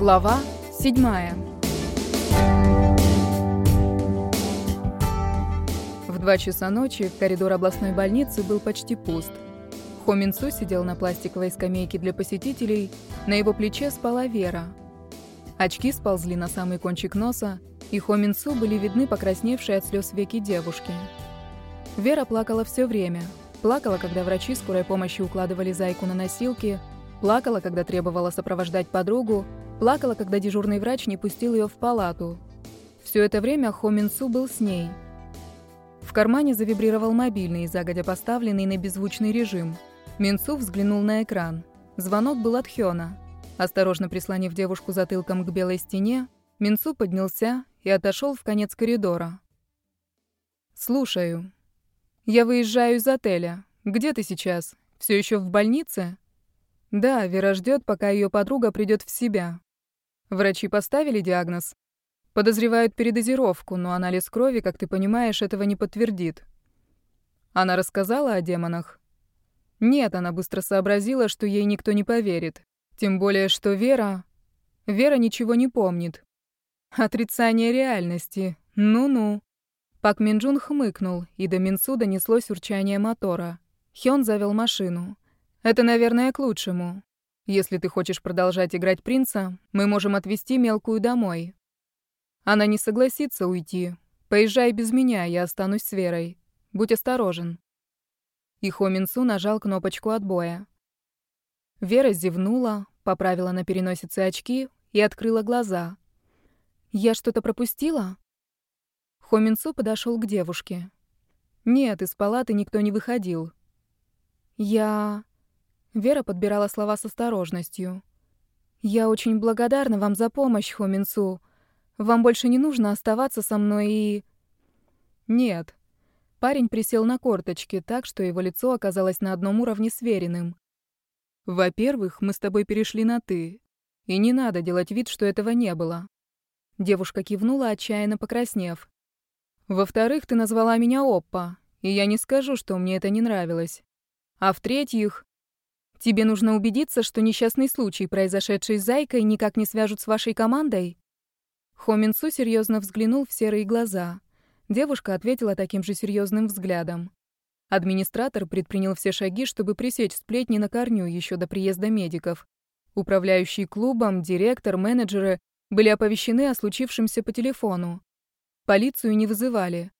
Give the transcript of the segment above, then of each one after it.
Глава 7 В два часа ночи коридор областной больницы был почти пуст. Хо Минсу сидел на пластиковой скамейке для посетителей, на его плече спала Вера. Очки сползли на самый кончик носа, и Хо Минсу были видны покрасневшие от слез веки девушки. Вера плакала все время. Плакала, когда врачи скорой помощи укладывали зайку на носилки, плакала, когда требовала сопровождать подругу, Плакала, когда дежурный врач не пустил ее в палату. Все это время Хо Минсу был с ней. В кармане завибрировал мобильный, загодя поставленный на беззвучный режим. Минсу взглянул на экран. Звонок был от Хёна. Осторожно прислонив девушку затылком к белой стене, Минсу поднялся и отошел в конец коридора. «Слушаю. Я выезжаю из отеля. Где ты сейчас? Все еще в больнице?» «Да, Вера ждет, пока ее подруга придет в себя. Врачи поставили диагноз. Подозревают передозировку, но анализ крови, как ты понимаешь, этого не подтвердит. Она рассказала о демонах? Нет, она быстро сообразила, что ей никто не поверит. Тем более, что Вера... Вера ничего не помнит. Отрицание реальности. Ну-ну. Пак Минджун хмыкнул, и до Минсу донеслось урчание мотора. Хён завел машину. Это, наверное, к лучшему. Если ты хочешь продолжать играть принца, мы можем отвезти мелкую домой. Она не согласится уйти. Поезжай без меня, я останусь с Верой. Будь осторожен. И Хо Минсу нажал кнопочку отбоя. Вера зевнула, поправила на переносице очки и открыла глаза. «Я что-то пропустила?» Хо Минсу подошел к девушке. «Нет, из палаты никто не выходил». «Я...» Вера подбирала слова с осторожностью. «Я очень благодарна вам за помощь, Хоминсу. Вам больше не нужно оставаться со мной и...» «Нет». Парень присел на корточки так, что его лицо оказалось на одном уровне с Вериным. «Во-первых, мы с тобой перешли на «ты». И не надо делать вид, что этого не было». Девушка кивнула, отчаянно покраснев. «Во-вторых, ты назвала меня Оппа, и я не скажу, что мне это не нравилось. А в-третьих, Тебе нужно убедиться, что несчастный случай, произошедший с Зайкой, никак не свяжут с вашей командой?» Хоминсу серьезно взглянул в серые глаза. Девушка ответила таким же серьезным взглядом. Администратор предпринял все шаги, чтобы пресечь сплетни на корню еще до приезда медиков. Управляющий клубом, директор, менеджеры были оповещены о случившемся по телефону. Полицию не вызывали.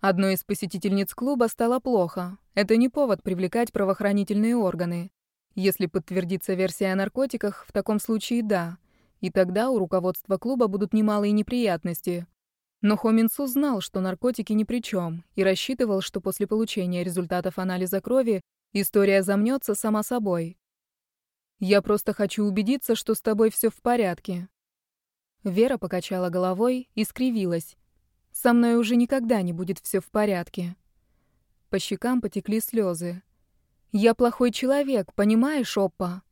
Одной из посетительниц клуба стало плохо. Это не повод привлекать правоохранительные органы. Если подтвердится версия о наркотиках, в таком случае да. И тогда у руководства клуба будут немалые неприятности. Но Хоминсу знал, что наркотики ни при чем, и рассчитывал, что после получения результатов анализа крови история замнется сама собой. «Я просто хочу убедиться, что с тобой все в порядке». Вера покачала головой и скривилась. «Со мной уже никогда не будет все в порядке». По щекам потекли слезы. «Я плохой человек, понимаешь, Оппа?»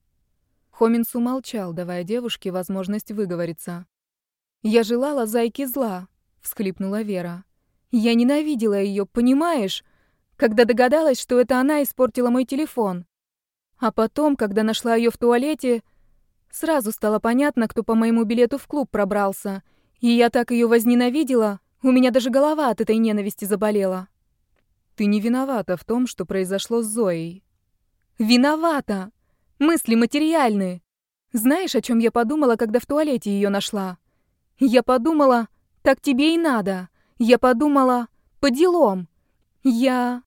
Хоминсу молчал, давая девушке возможность выговориться. «Я желала зайке зла», — всхлипнула Вера. «Я ненавидела ее, понимаешь? Когда догадалась, что это она испортила мой телефон. А потом, когда нашла ее в туалете, сразу стало понятно, кто по моему билету в клуб пробрался. И я так ее возненавидела, у меня даже голова от этой ненависти заболела». «Ты не виновата в том, что произошло с Зоей», Виновата. Мысли материальные. Знаешь, о чем я подумала, когда в туалете ее нашла? Я подумала, так тебе и надо. Я подумала, по делам. Я...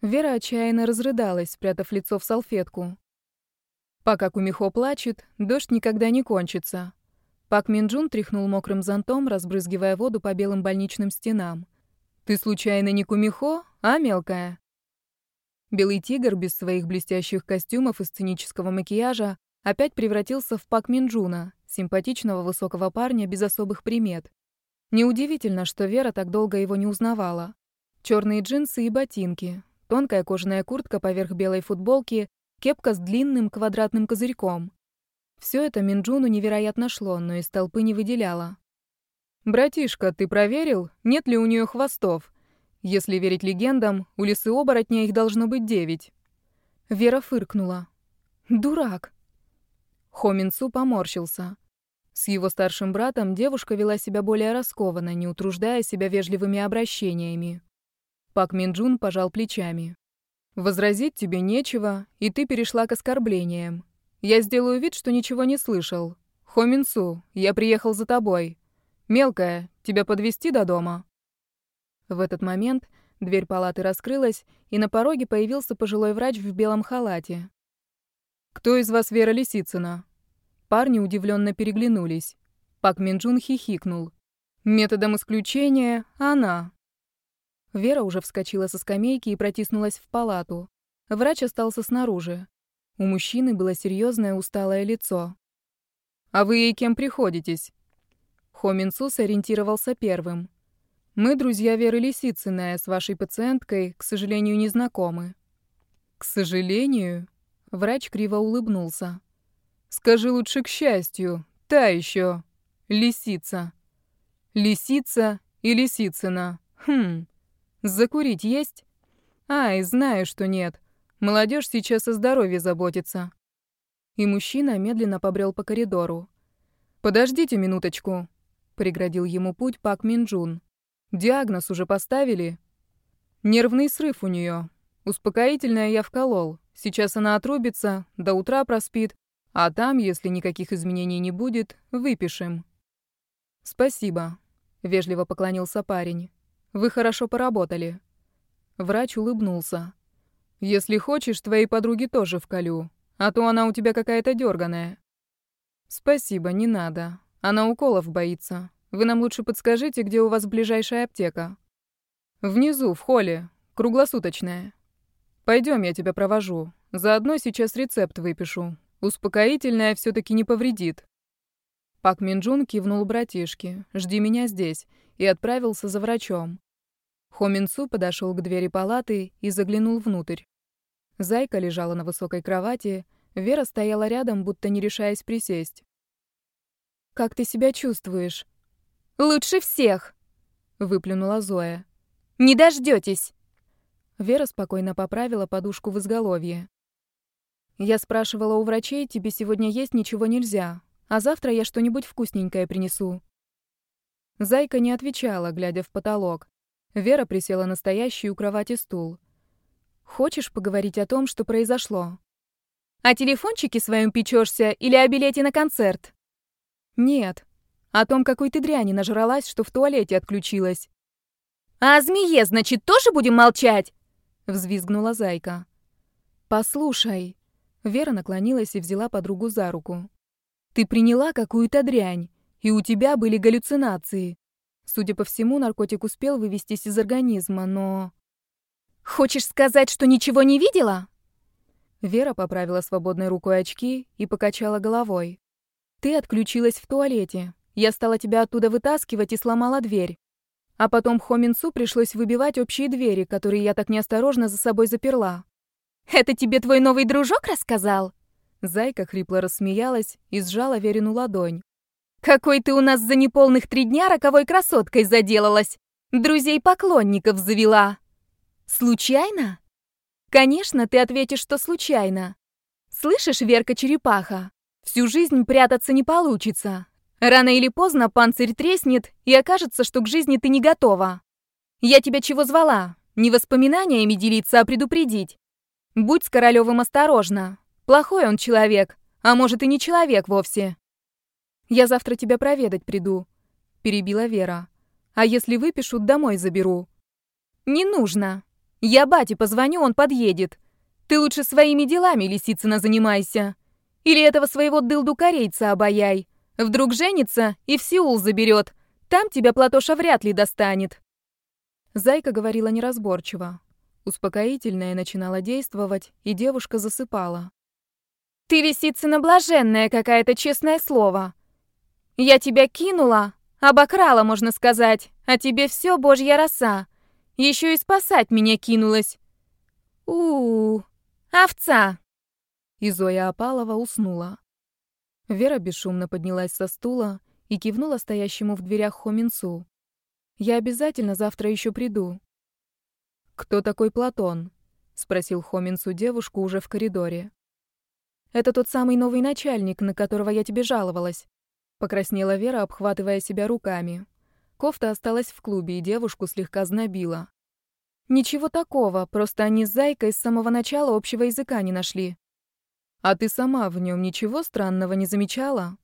Вера отчаянно разрыдалась, спрятав лицо в салфетку. Пока Кумихо плачет, дождь никогда не кончится. Пак Минджун тряхнул мокрым зонтом, разбрызгивая воду по белым больничным стенам. «Ты случайно не Кумихо, а, мелкая?» Белый тигр без своих блестящих костюмов и сценического макияжа опять превратился в Пак Минджуна, симпатичного высокого парня без особых примет. Неудивительно, что Вера так долго его не узнавала. Черные джинсы и ботинки, тонкая кожаная куртка поверх белой футболки, кепка с длинным квадратным козырьком. Все это Минджуну невероятно шло, но из толпы не выделяло. «Братишка, ты проверил, нет ли у нее хвостов?» Если верить легендам, у лисы оборотня их должно быть девять. Вера фыркнула. «Дурак!» Хоминцу поморщился. С его старшим братом девушка вела себя более раскованно, не утруждая себя вежливыми обращениями. Пак Минджун пожал плечами. «Возразить тебе нечего, и ты перешла к оскорблениям. Я сделаю вид, что ничего не слышал. Хо Минсу, я приехал за тобой. Мелкая, тебя подвести до дома?» В этот момент дверь палаты раскрылась, и на пороге появился пожилой врач в белом халате. «Кто из вас Вера Лисицына?» Парни удивленно переглянулись. Пак Минджун хихикнул. Методом исключения она. Вера уже вскочила со скамейки и протиснулась в палату. Врач остался снаружи. У мужчины было серьезное усталое лицо. «А вы ей кем приходитесь?» Хо Минцу сориентировался первым. «Мы друзья Веры Лисицыной, а с вашей пациенткой, к сожалению, не знакомы». «К сожалению?» Врач криво улыбнулся. Скажи лучше к счастью. Та еще. Лисица. Лисица и Лисицына. Хм. Закурить есть? Ай, знаю, что нет. Молодежь сейчас о здоровье заботится. И мужчина медленно побрел по коридору. «Подождите минуточку», — преградил ему путь Пак Минджун. «Диагноз уже поставили?» «Нервный срыв у нее. Успокоительное я вколол. Сейчас она отрубится, до утра проспит, а там, если никаких изменений не будет, выпишем. Спасибо, вежливо поклонился парень. Вы хорошо поработали. Врач улыбнулся. Если хочешь, твоей подруге тоже вколю, а то она у тебя какая-то дерганая. Спасибо, не надо. Она уколов боится. Вы нам лучше подскажите, где у вас ближайшая аптека. Внизу, в холле, круглосуточная. Пойдем, я тебя провожу. Заодно сейчас рецепт выпишу. Успокоительное все таки не повредит. Пак Минджун кивнул братишке «Жди меня здесь» и отправился за врачом. Хо Минсу подошел к двери палаты и заглянул внутрь. Зайка лежала на высокой кровати, Вера стояла рядом, будто не решаясь присесть. «Как ты себя чувствуешь?» «Лучше всех!» — выплюнула Зоя. «Не дождетесь!» Вера спокойно поправила подушку в изголовье. Я спрашивала у врачей, тебе сегодня есть ничего нельзя, а завтра я что-нибудь вкусненькое принесу. Зайка не отвечала, глядя в потолок. Вера присела на стоящий у кровати стул. Хочешь поговорить о том, что произошло? О телефончике своем печешься или о билете на концерт? Нет. О том, какой ты дряни нажралась, что в туалете отключилась. А о змее, значит, тоже будем молчать? Взвизгнула Зайка. Послушай, Вера наклонилась и взяла подругу за руку. «Ты приняла какую-то дрянь, и у тебя были галлюцинации. Судя по всему, наркотик успел вывестись из организма, но...» «Хочешь сказать, что ничего не видела?» Вера поправила свободной рукой очки и покачала головой. «Ты отключилась в туалете. Я стала тебя оттуда вытаскивать и сломала дверь. А потом Хоминцу пришлось выбивать общие двери, которые я так неосторожно за собой заперла. Это тебе твой новый дружок рассказал?» Зайка хрипло рассмеялась и сжала Верину ладонь. «Какой ты у нас за неполных три дня роковой красоткой заделалась! Друзей-поклонников завела!» «Случайно?» «Конечно, ты ответишь, что случайно. Слышишь, Верка-черепаха, всю жизнь прятаться не получится. Рано или поздно панцирь треснет, и окажется, что к жизни ты не готова. Я тебя чего звала? Не воспоминаниями делиться, а предупредить. Будь с Королёвым осторожна. Плохой он человек, а может и не человек вовсе. Я завтра тебя проведать приду, перебила Вера. А если выпишут, домой заберу. Не нужно. Я бате позвоню, он подъедет. Ты лучше своими делами, Лисицына, занимайся. Или этого своего дылду-корейца обаяй. Вдруг женится и в Сеул заберет. Там тебя Платоша вряд ли достанет. Зайка говорила неразборчиво. Успокоительное начинало действовать, и девушка засыпала. «Ты, Лисицына, блаженная какая-то, честное слово. Я тебя кинула, обокрала, можно сказать, а тебе все божья роса. Еще и спасать меня кинулась. у у, овца!» И Зоя Апалова уснула. Вера бесшумно поднялась со стула и кивнула стоящему в дверях Хоминцу. «Я обязательно завтра еще приду. «Кто такой Платон?» — спросил Хоминсу девушку уже в коридоре. «Это тот самый новый начальник, на которого я тебе жаловалась. Покраснела Вера, обхватывая себя руками. Кофта осталась в клубе, и девушку слегка знобила. «Ничего такого, просто они с Зайкой с самого начала общего языка не нашли». «А ты сама в нем ничего странного не замечала?»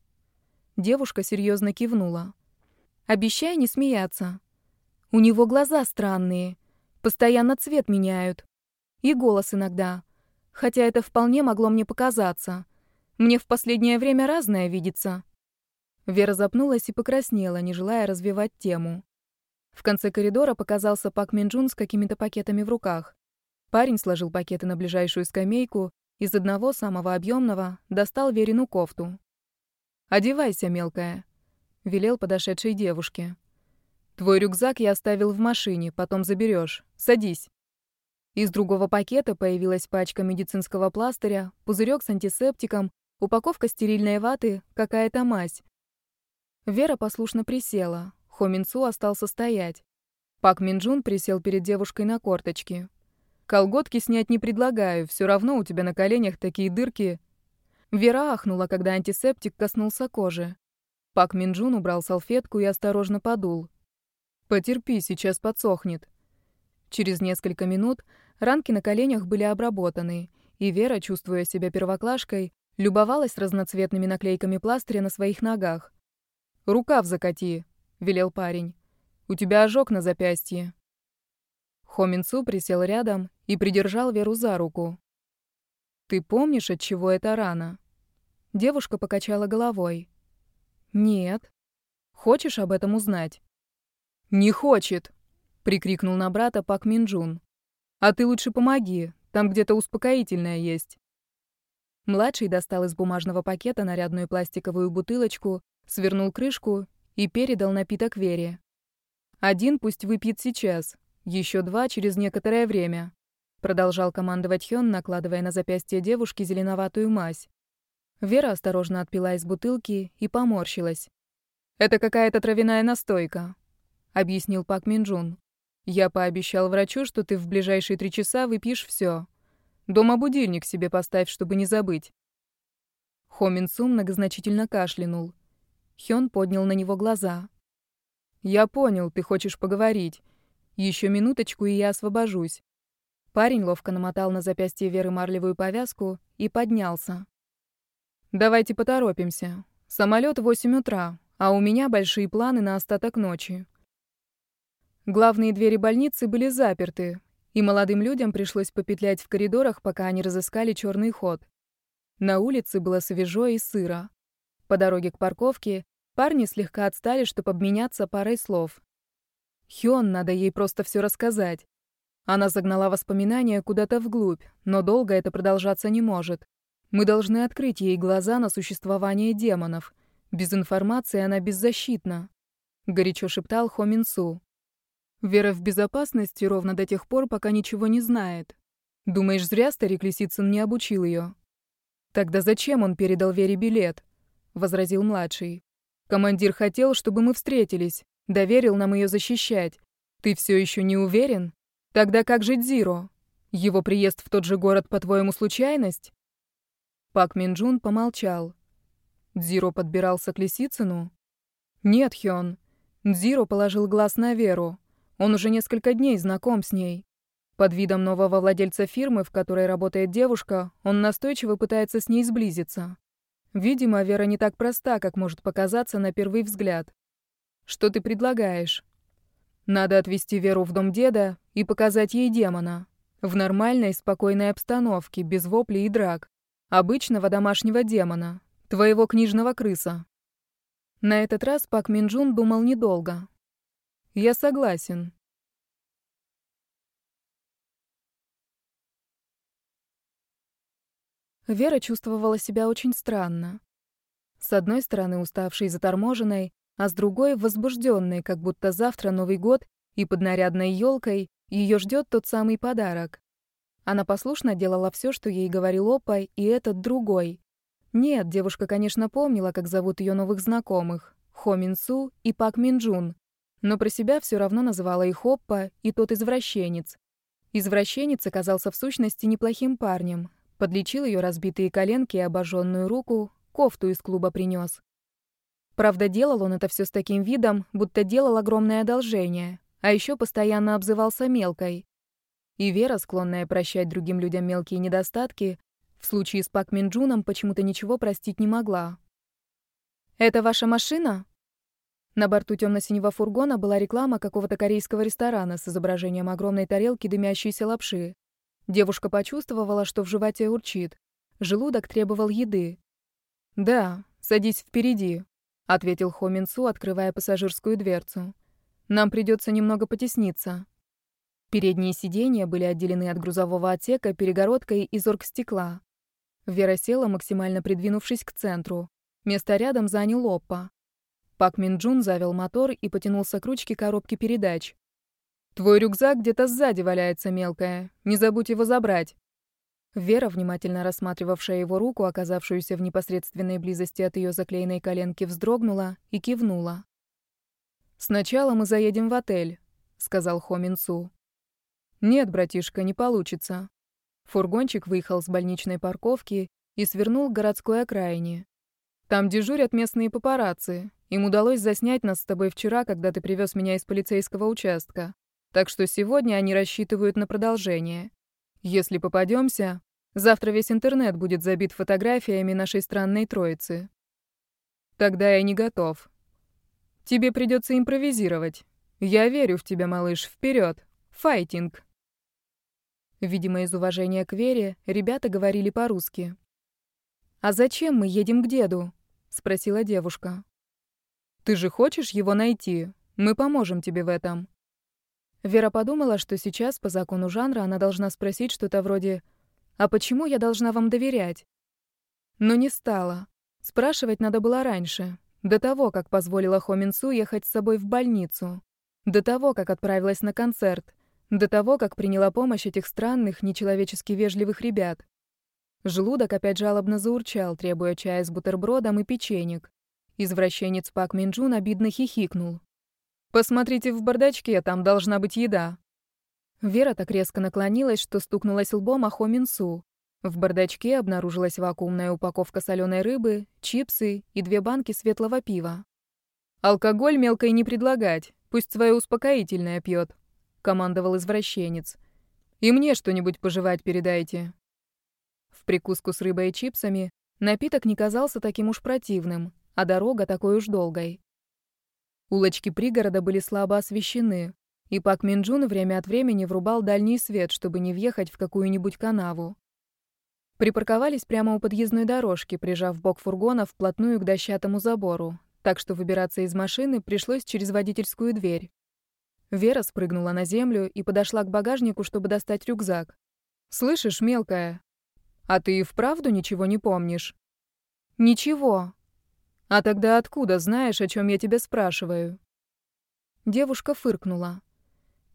Девушка серьезно кивнула. «Обещай не смеяться. У него глаза странные, постоянно цвет меняют. И голос иногда. Хотя это вполне могло мне показаться. Мне в последнее время разное видится». Вера запнулась и покраснела, не желая развивать тему. В конце коридора показался Пак Минджун с какими-то пакетами в руках. Парень сложил пакеты на ближайшую скамейку, из одного, самого объемного, достал Верину кофту. «Одевайся, мелкая», — велел подошедшей девушке. «Твой рюкзак я оставил в машине, потом заберешь. Садись». Из другого пакета появилась пачка медицинского пластыря, пузырек с антисептиком, упаковка стерильной ваты, какая-то мазь. Вера послушно присела. Хо Минцу остался стоять. Пак Минджун присел перед девушкой на корточки. «Колготки снять не предлагаю, все равно у тебя на коленях такие дырки». Вера ахнула, когда антисептик коснулся кожи. Пак Минджун убрал салфетку и осторожно подул. «Потерпи, сейчас подсохнет». Через несколько минут ранки на коленях были обработаны, и Вера, чувствуя себя первоклашкой, любовалась разноцветными наклейками пластыря на своих ногах. «Рукав закати», — велел парень. «У тебя ожог на запястье». Хоминцу присел рядом и придержал Веру за руку. «Ты помнишь, от чего это рана?» Девушка покачала головой. «Нет. Хочешь об этом узнать?» «Не хочет!» — прикрикнул на брата Пак Минджун. «А ты лучше помоги, там где-то успокоительное есть». Младший достал из бумажного пакета нарядную пластиковую бутылочку свернул крышку и передал напиток Вере. «Один пусть выпьет сейчас, еще два через некоторое время», продолжал командовать Хён, накладывая на запястье девушки зеленоватую мазь. Вера осторожно отпила из бутылки и поморщилась. «Это какая-то травяная настойка», — объяснил Пак Минджун. «Я пообещал врачу, что ты в ближайшие три часа выпьешь все. Дома будильник себе поставь, чтобы не забыть». Хо Минсу многозначительно кашлянул. Хён поднял на него глаза. «Я понял, ты хочешь поговорить. Еще минуточку, и я освобожусь». Парень ловко намотал на запястье Веры марлевую повязку и поднялся. «Давайте поторопимся. Самолет в восемь утра, а у меня большие планы на остаток ночи». Главные двери больницы были заперты, и молодым людям пришлось попетлять в коридорах, пока они разыскали черный ход. На улице было свежо и сыро. По дороге к парковке парни слегка отстали, чтобы обменяться парой слов. Хён, надо ей просто все рассказать. Она загнала воспоминания куда-то вглубь, но долго это продолжаться не может. Мы должны открыть ей глаза на существование демонов. Без информации она беззащитна. Горячо шептал Хо Минсу. Вера в безопасности ровно до тех пор, пока ничего не знает. Думаешь, зря старик Лисицын не обучил ее? Тогда зачем он передал Вере билет? возразил младший. Командир хотел, чтобы мы встретились, доверил нам ее защищать. Ты все еще не уверен? Тогда как же Дзиро? Его приезд в тот же город, по-твоему, случайность? Пак Минджун помолчал. Дзиро подбирался к Лисицыну? Нет, Хён. Дзиро положил глаз на Веру. Он уже несколько дней знаком с ней. Под видом нового владельца фирмы, в которой работает девушка, он настойчиво пытается с ней сблизиться. Видимо, Вера не так проста, как может показаться на первый взгляд. Что ты предлагаешь? Надо отвезти Веру в дом деда и показать ей демона. В нормальной, спокойной обстановке, без воплей и драк. Обычного домашнего демона. Твоего книжного крыса. На этот раз Пак Минджун думал недолго. Я согласен. Вера чувствовала себя очень странно. С одной стороны, уставшей и заторможенной, а с другой — возбужденной, как будто завтра Новый год, и под нарядной елкой ее ждет тот самый подарок. Она послушно делала все, что ей говорил Опа, и этот другой. Нет, девушка, конечно, помнила, как зовут ее новых знакомых — Хо Минсу и Пак Минджун, но про себя все равно называла их Оппа и тот извращенец. Извращенец оказался в сущности неплохим парнем, Подлечил ее разбитые коленки и обожженную руку, кофту из клуба принес. Правда, делал он это все с таким видом, будто делал огромное одолжение, а еще постоянно обзывался мелкой. И Вера, склонная прощать другим людям мелкие недостатки, в случае с Пак Минджуном почему-то ничего простить не могла. «Это ваша машина?» На борту темно-синего фургона была реклама какого-то корейского ресторана с изображением огромной тарелки дымящейся лапши. Девушка почувствовала, что в животе урчит. Желудок требовал еды. «Да, садись впереди», — ответил Хо Минсу, открывая пассажирскую дверцу. «Нам придется немного потесниться». Передние сиденья были отделены от грузового отсека перегородкой из оргстекла. Вера села, максимально придвинувшись к центру. Место рядом занял Оппа. Пак Минджун завел мотор и потянулся к ручке коробки передач. «Твой рюкзак где-то сзади валяется, мелкая. Не забудь его забрать». Вера, внимательно рассматривавшая его руку, оказавшуюся в непосредственной близости от ее заклеенной коленки, вздрогнула и кивнула. «Сначала мы заедем в отель», — сказал Хо Минцу. «Нет, братишка, не получится». Фургончик выехал с больничной парковки и свернул к городской окраине. Там дежурят местные папарацци. Им удалось заснять нас с тобой вчера, когда ты привез меня из полицейского участка. Так что сегодня они рассчитывают на продолжение. Если попадемся, завтра весь интернет будет забит фотографиями нашей странной троицы. Тогда я не готов. Тебе придется импровизировать. Я верю в тебя, малыш. Вперед! Файтинг! Видимо, из уважения к Вере, ребята говорили по-русски. «А зачем мы едем к деду?» — спросила девушка. «Ты же хочешь его найти? Мы поможем тебе в этом». Вера подумала, что сейчас, по закону жанра, она должна спросить что-то вроде «А почему я должна вам доверять?» Но не стала. Спрашивать надо было раньше, до того, как позволила Хоминсу ехать с собой в больницу, до того, как отправилась на концерт, до того, как приняла помощь этих странных, нечеловечески вежливых ребят. Желудок опять жалобно заурчал, требуя чая с бутербродом и печенек. Извращенец Пак Минджун обидно хихикнул. «Посмотрите в бардачке, там должна быть еда». Вера так резко наклонилась, что стукнулась лбом о Хо Минсу. В бардачке обнаружилась вакуумная упаковка соленой рыбы, чипсы и две банки светлого пива. «Алкоголь мелкой не предлагать, пусть свое успокоительное пьет», — командовал извращенец. «И мне что-нибудь пожевать передайте, в прикуску с рыбой и чипсами напиток не казался таким уж противным, а дорога такой уж долгой. Улочки пригорода были слабо освещены, и Пак Минджун время от времени врубал дальний свет, чтобы не въехать в какую-нибудь канаву. Припарковались прямо у подъездной дорожки, прижав бок фургона вплотную к дощатому забору, так что выбираться из машины пришлось через водительскую дверь. Вера спрыгнула на землю и подошла к багажнику, чтобы достать рюкзак. «Слышишь, мелкая, а ты и вправду ничего не помнишь? Ничего. А тогда откуда знаешь, о чем я тебя спрашиваю? Девушка фыркнула.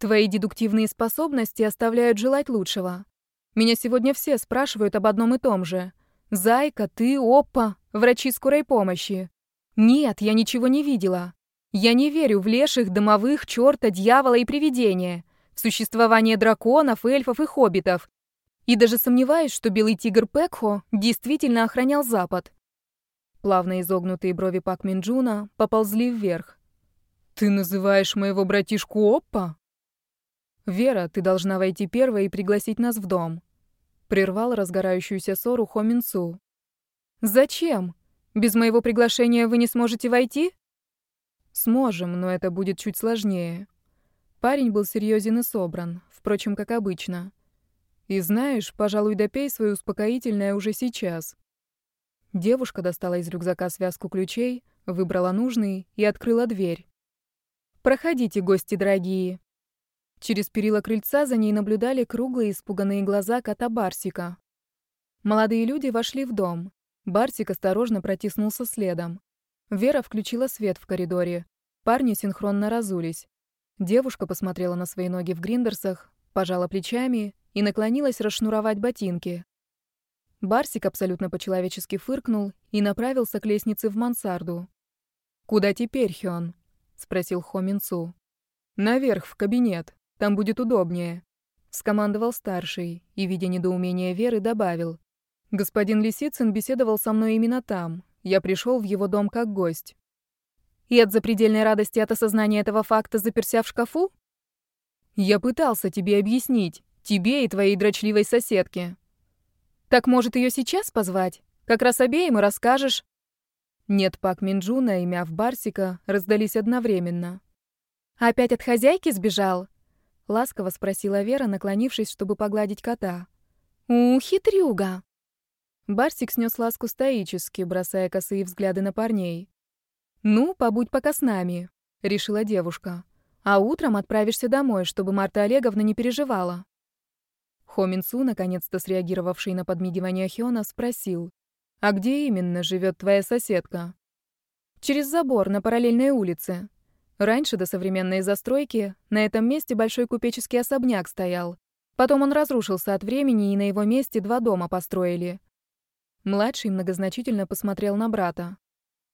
Твои дедуктивные способности оставляют желать лучшего. Меня сегодня все спрашивают об одном и том же. Зайка, ты, опа, врачи скорой помощи. Нет, я ничего не видела. Я не верю в леших, домовых, чёрта, дьявола и привидения, в существование драконов, эльфов и хоббитов, и даже сомневаюсь, что белый тигр Пекхо действительно охранял Запад. Плавно изогнутые брови Пак Минджуна поползли вверх. «Ты называешь моего братишку Оппа?» «Вера, ты должна войти первой и пригласить нас в дом», — прервал разгорающуюся ссору Хо Минцу. «Зачем? Без моего приглашения вы не сможете войти?» «Сможем, но это будет чуть сложнее». Парень был серьезен и собран, впрочем, как обычно. И знаешь, пожалуй, допей свое успокоительное уже сейчас. Девушка достала из рюкзака связку ключей, выбрала нужный и открыла дверь. «Проходите, гости дорогие». Через перила крыльца за ней наблюдали круглые испуганные глаза кота Барсика. Молодые люди вошли в дом. Барсик осторожно протиснулся следом. Вера включила свет в коридоре. Парни синхронно разулись. Девушка посмотрела на свои ноги в гриндерсах, пожала плечами и наклонилась расшнуровать ботинки. Барсик абсолютно по-человечески фыркнул и направился к лестнице в мансарду. «Куда теперь, Хён?» — спросил Хо Минцу. «Наверх, в кабинет. Там будет удобнее», — скомандовал старший и, видя недоумение Веры, добавил. «Господин Лисицын беседовал со мной именно там. Я пришел в его дом как гость». И от запредельной радости от осознания этого факта заперся в шкафу? Я пытался тебе объяснить, тебе и твоей дрочливой соседке. Так может ее сейчас позвать? Как раз обеим и расскажешь. Нет, Пак Минджуна и Мяв Барсика раздались одновременно. «Опять от хозяйки сбежал?» — ласково спросила Вера, наклонившись, чтобы погладить кота. «У, хитрюга!» Барсик снес ласку стоически, бросая косые взгляды на парней. «Ну, побудь пока с нами», — решила девушка. «А утром отправишься домой, чтобы Марта Олеговна не переживала». Хоминцу, наконец-то среагировавший на подмигивание Хёна, спросил. «А где именно живет твоя соседка?» «Через забор на параллельной улице. Раньше, до современной застройки, на этом месте большой купеческий особняк стоял. Потом он разрушился от времени, и на его месте два дома построили». Младший многозначительно посмотрел на брата.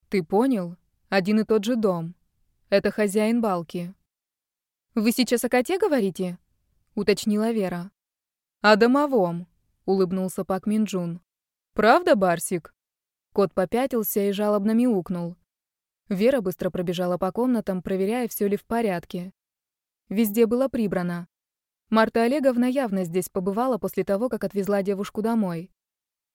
«Ты понял? Один и тот же дом. Это хозяин балки. Вы сейчас о коте говорите? уточнила Вера. О домовом, улыбнулся Пак Минджун. Правда, Барсик? Кот попятился и жалобно мяукнул. Вера быстро пробежала по комнатам, проверяя, все ли в порядке. Везде было прибрано. Марта Олеговна явно здесь побывала после того, как отвезла девушку домой.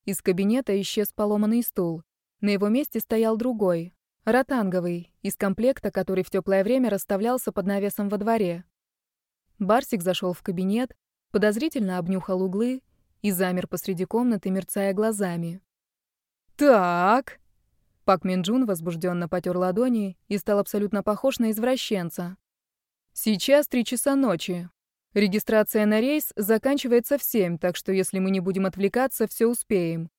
Из кабинета исчез поломанный стул. На его месте стоял другой, Ротанговый, из комплекта, который в теплое время расставлялся под навесом во дворе. Барсик зашел в кабинет, подозрительно обнюхал углы и замер посреди комнаты, мерцая глазами. «Так...» Пак Минджун возбужденно потер ладони и стал абсолютно похож на извращенца. «Сейчас три часа ночи. Регистрация на рейс заканчивается в семь, так что если мы не будем отвлекаться, все успеем.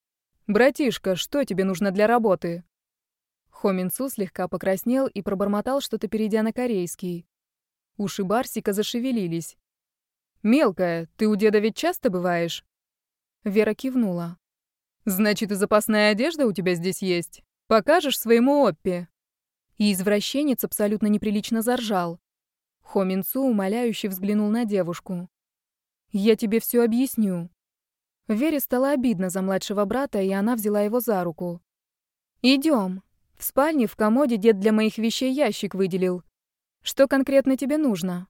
Братишка, что тебе нужно для работы?» Хоминцу слегка покраснел и пробормотал что-то, перейдя на корейский. Уши Барсика зашевелились. «Мелкая, ты у деда ведь часто бываешь?» Вера кивнула. «Значит, и запасная одежда у тебя здесь есть? Покажешь своему Оппе?» И извращенец абсолютно неприлично заржал. Хоминцу умоляюще взглянул на девушку. «Я тебе все объясню». Вере стало обидно за младшего брата, и она взяла его за руку. «Идем», в спальне в комоде дед для моих вещей ящик выделил. Что конкретно тебе нужно?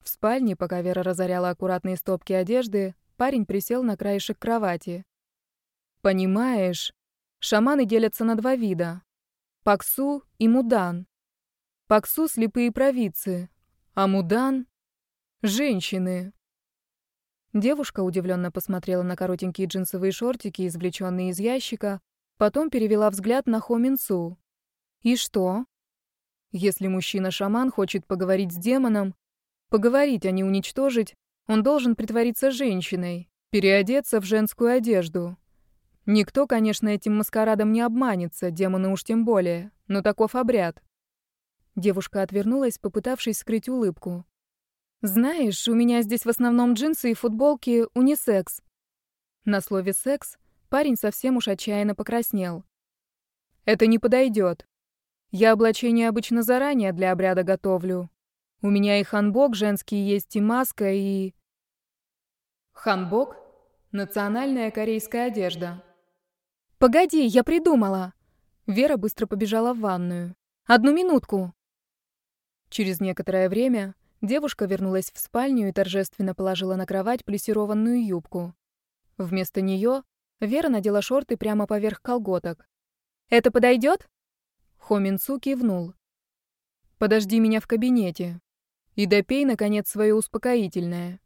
В спальне, пока Вера разоряла аккуратные стопки одежды, парень присел на краешек кровати. Понимаешь, шаманы делятся на два вида. Паксу и Мудан. Паксу — слепые провидцы, а Мудан — женщины. Девушка удивленно посмотрела на коротенькие джинсовые шортики, извлеченные из ящика, Потом перевела взгляд на Хо Минцу. И что? Если мужчина-шаман хочет поговорить с демоном, поговорить, а не уничтожить, он должен притвориться женщиной, переодеться в женскую одежду. Никто, конечно, этим маскарадом не обманется, демоны уж тем более, но таков обряд. Девушка отвернулась, попытавшись скрыть улыбку. «Знаешь, у меня здесь в основном джинсы и футболки унисекс». На слове «секс» Парень совсем уж отчаянно покраснел. «Это не подойдет. Я облачение обычно заранее для обряда готовлю. У меня и ханбок женский есть, и маска, и...» Ханбок — национальная корейская одежда. «Погоди, я придумала!» Вера быстро побежала в ванную. «Одну минутку!» Через некоторое время девушка вернулась в спальню и торжественно положила на кровать плессированную юбку. Вместо нее Вера надела шорты прямо поверх колготок. «Это подойдет?» Хоминцу кивнул. «Подожди меня в кабинете. И допей, наконец, свое успокоительное.